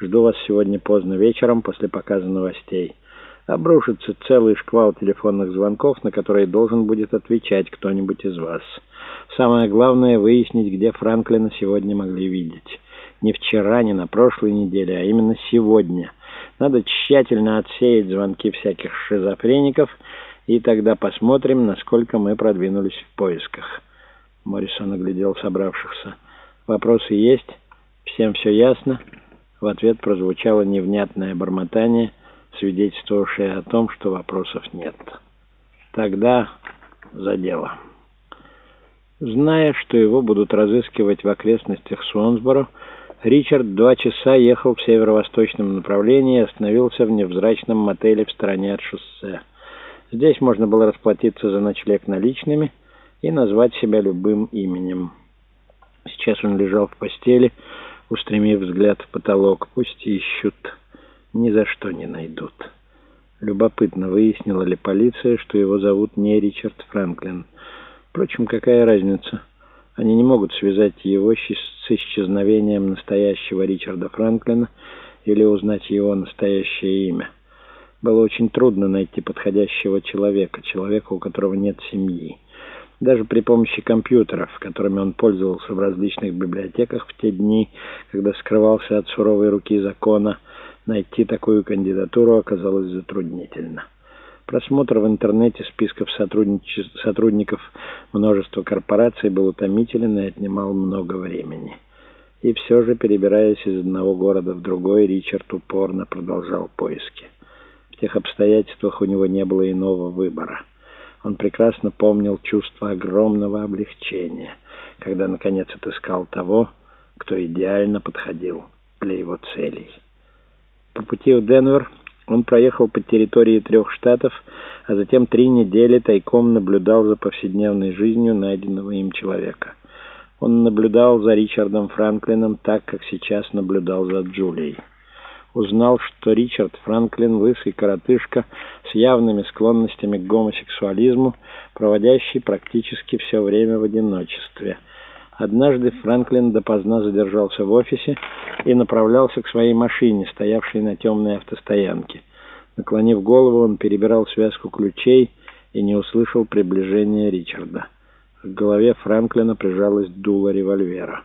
Жду вас сегодня поздно вечером после показа новостей. Обрушится целый шквал телефонных звонков, на которые должен будет отвечать кто-нибудь из вас. Самое главное — выяснить, где Франклина сегодня могли видеть. Не вчера, не на прошлой неделе, а именно сегодня. Надо тщательно отсеять звонки всяких шизофреников, и тогда посмотрим, насколько мы продвинулись в поисках. Моррисон оглядел собравшихся. «Вопросы есть? Всем все ясно?» В ответ прозвучало невнятное бормотание, свидетельствовавшее о том, что вопросов нет. «Тогда за дело». Зная, что его будут разыскивать в окрестностях Суонсборо, Ричард два часа ехал в северо-восточном направлении и остановился в невзрачном мотеле в стороне от шоссе. Здесь можно было расплатиться за ночлег наличными и назвать себя любым именем. Сейчас он лежал в постели, устремив взгляд в потолок. Пусть ищут, ни за что не найдут. Любопытно, выяснила ли полиция, что его зовут не Ричард Франклин. Впрочем, какая разница? Они не могут связать его с исчезновением настоящего Ричарда Франклина или узнать его настоящее имя. Было очень трудно найти подходящего человека, человека, у которого нет семьи. Даже при помощи компьютеров, которыми он пользовался в различных библиотеках в те дни, когда скрывался от суровой руки закона, найти такую кандидатуру оказалось затруднительно. Просмотр в интернете списков сотрудников множества корпораций был утомителен и отнимал много времени. И все же, перебираясь из одного города в другой, Ричард упорно продолжал поиски. В тех обстоятельствах у него не было иного выбора. Он прекрасно помнил чувство огромного облегчения, когда, наконец, отыскал того, кто идеально подходил для его целей. По пути в Денвер он проехал по территории трех штатов, а затем три недели тайком наблюдал за повседневной жизнью найденного им человека. Он наблюдал за Ричардом Франклином так, как сейчас наблюдал за Джулией. Узнал, что Ричард Франклин, лысый коротышка с явными склонностями к гомосексуализму, проводящий практически все время в одиночестве – Однажды Франклин допоздна задержался в офисе и направлялся к своей машине, стоявшей на темной автостоянке. Наклонив голову, он перебирал связку ключей и не услышал приближения Ричарда. К голове Франклина прижалась дуло револьвера.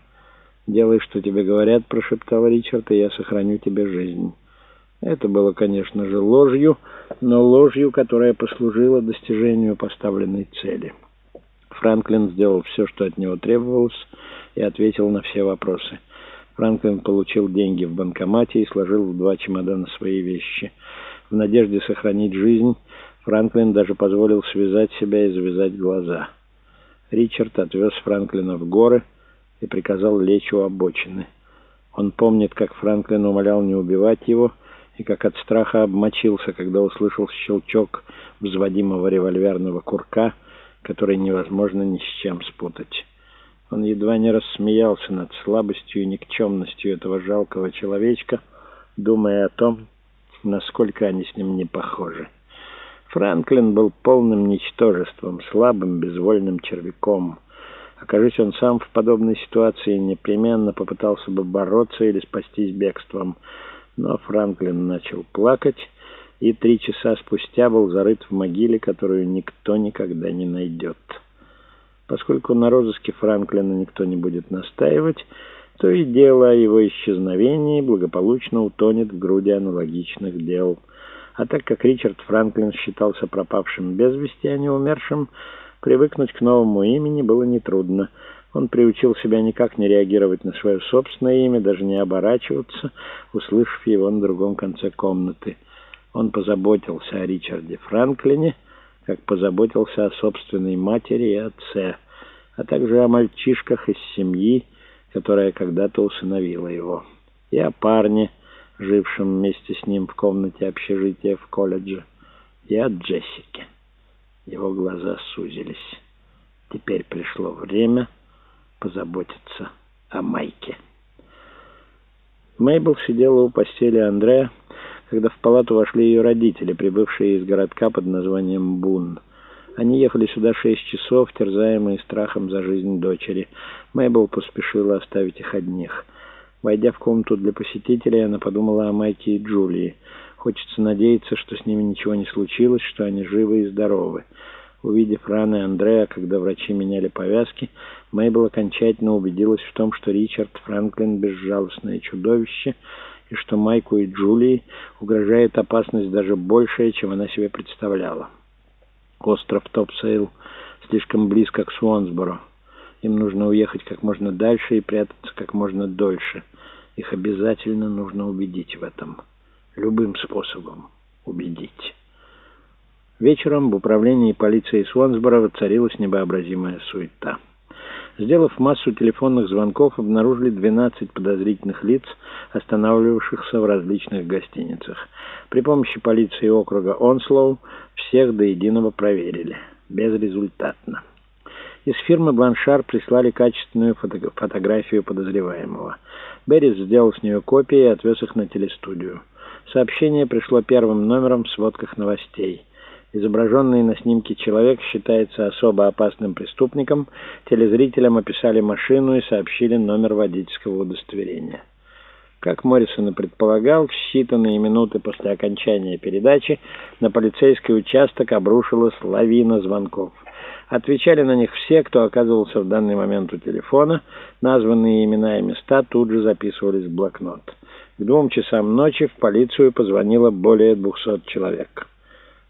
«Делай, что тебе говорят», — прошептал Ричард, — «и я сохраню тебе жизнь». Это было, конечно же, ложью, но ложью, которая послужила достижению поставленной цели. Франклин сделал все, что от него требовалось, и ответил на все вопросы. Франклин получил деньги в банкомате и сложил в два чемодана свои вещи. В надежде сохранить жизнь, Франклин даже позволил связать себя и завязать глаза. Ричард отвез Франклина в горы и приказал лечь у обочины. Он помнит, как Франклин умолял не убивать его, и как от страха обмочился, когда услышал щелчок взводимого револьверного курка — который невозможно ни с чем спутать. Он едва не рассмеялся над слабостью и никчемностью этого жалкого человечка, думая о том, насколько они с ним не похожи. Франклин был полным ничтожеством, слабым, безвольным червяком. Окажись он сам в подобной ситуации, непременно попытался бы бороться или спастись бегством. Но Франклин начал плакать, и три часа спустя был зарыт в могиле, которую никто никогда не найдет. Поскольку на розыске Франклина никто не будет настаивать, то и дело о его исчезновении благополучно утонет в груди аналогичных дел. А так как Ричард Франклин считался пропавшим без вести, а не умершим, привыкнуть к новому имени было нетрудно. Он приучил себя никак не реагировать на свое собственное имя, даже не оборачиваться, услышав его на другом конце комнаты. Он позаботился о Ричарде Франклине, как позаботился о собственной матери и отце, а также о мальчишках из семьи, которая когда-то усыновила его, и о парне, жившем вместе с ним в комнате общежития в колледже, и о Джессике. Его глаза сузились. Теперь пришло время позаботиться о Майке. Мейбл сидела у постели Андрея, когда в палату вошли ее родители, прибывшие из городка под названием Бун. Они ехали сюда шесть часов, терзаемые страхом за жизнь дочери. Мэйбл поспешила оставить их одних. Войдя в комнату для посетителей, она подумала о Майке и Джулии. Хочется надеяться, что с ними ничего не случилось, что они живы и здоровы. Увидев раны Андрея, когда врачи меняли повязки, Мейбл окончательно убедилась в том, что Ричард Франклин — безжалостное чудовище, и что Майку и Джулии угрожает опасность даже большая, чем она себе представляла. Остров Топсейл слишком близко к Суонсборо. Им нужно уехать как можно дальше и прятаться как можно дольше. Их обязательно нужно убедить в этом. Любым способом убедить. Вечером в управлении полиции Суонсборо воцарилась невообразимая суета. Сделав массу телефонных звонков, обнаружили 12 подозрительных лиц, останавливавшихся в различных гостиницах. При помощи полиции округа Онслоу всех до единого проверили. Безрезультатно. Из фирмы «Бланшар» прислали качественную фото фотографию подозреваемого. Беррис сделал с нее копии и отвез их на телестудию. Сообщение пришло первым номером в сводках новостей. Изображенный на снимке человек считается особо опасным преступником. Телезрителям описали машину и сообщили номер водительского удостоверения. Как Моррисон и предполагал, в считанные минуты после окончания передачи на полицейский участок обрушилась лавина звонков. Отвечали на них все, кто оказывался в данный момент у телефона. Названные имена и места тут же записывались в блокнот. К двум часам ночи в полицию позвонило более 200 человек.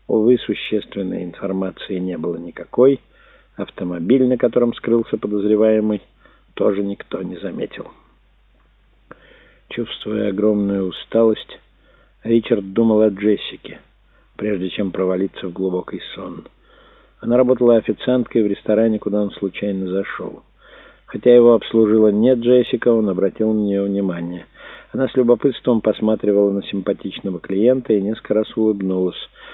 Увы, существенной информации не было никакой. Автомобиль, на котором скрылся подозреваемый, тоже никто не заметил. Чувствуя огромную усталость, Ричард думал о Джессике, прежде чем провалиться в глубокий сон. Она работала официанткой в ресторане, куда он случайно зашел. Хотя его обслужила не Джессика, он обратил на нее внимание. Она с любопытством посматривала на симпатичного клиента и несколько раз улыбнулась.